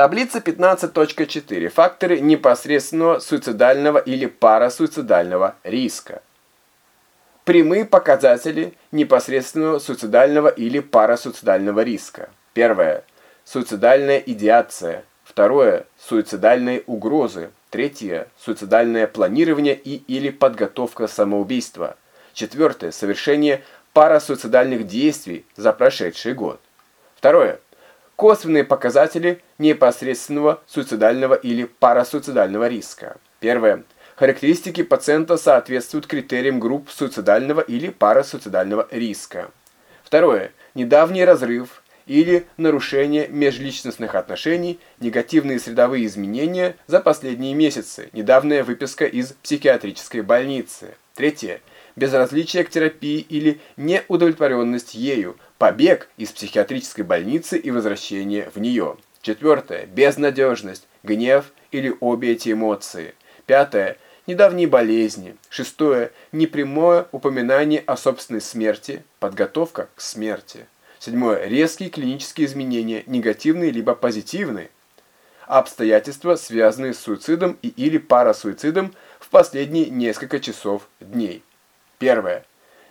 Таблица 15.4. Факторы непосредственного суицидального или парасуицидального риска. Прямые показатели непосредственного суицидального или парасуицидального риска. Первое. Суицидальная идеация. Второе. Суицидальные угрозы. Третье. Суицидальное планирование и или подготовка самоубийства. Четвертое. Совершение парасуицидальных действий за прошедший год. Второе косвенные показатели непосредственного суицидального или парасуицидального риска. Первое. Характеристики пациента соответствуют критериям групп суицидального или парасуицидального риска. Второе. Недавний разрыв или нарушение межличностных отношений, негативные средовые изменения за последние месяцы, недавняя выписка из психиатрической больницы. Третье. Безразличие к терапии или неудовлетворенность ею, побег из психиатрической больницы и возвращение в нее. Четвертое. Безнадежность, гнев или обе эти эмоции. Пятое. Недавние болезни. Шестое. Непрямое упоминание о собственной смерти, подготовка к смерти. Седьмое. Резкие клинические изменения, негативные либо позитивные. Обстоятельства, связанные с суицидом и или парасуицидом в последние несколько часов дней. Первое.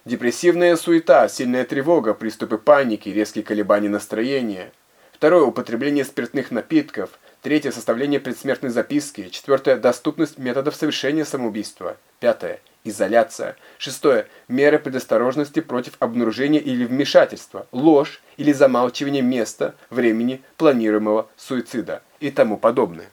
Депрессивная суета, сильная тревога, приступы паники, резкие колебания настроения. Второе – употребление спиртных напитков. Третье – составление предсмертной записки. Четвертое – доступность методов совершения самоубийства. Пятое – изоляция. Шестое – меры предосторожности против обнаружения или вмешательства, ложь или замалчивание места, времени планируемого суицида и тому подобное.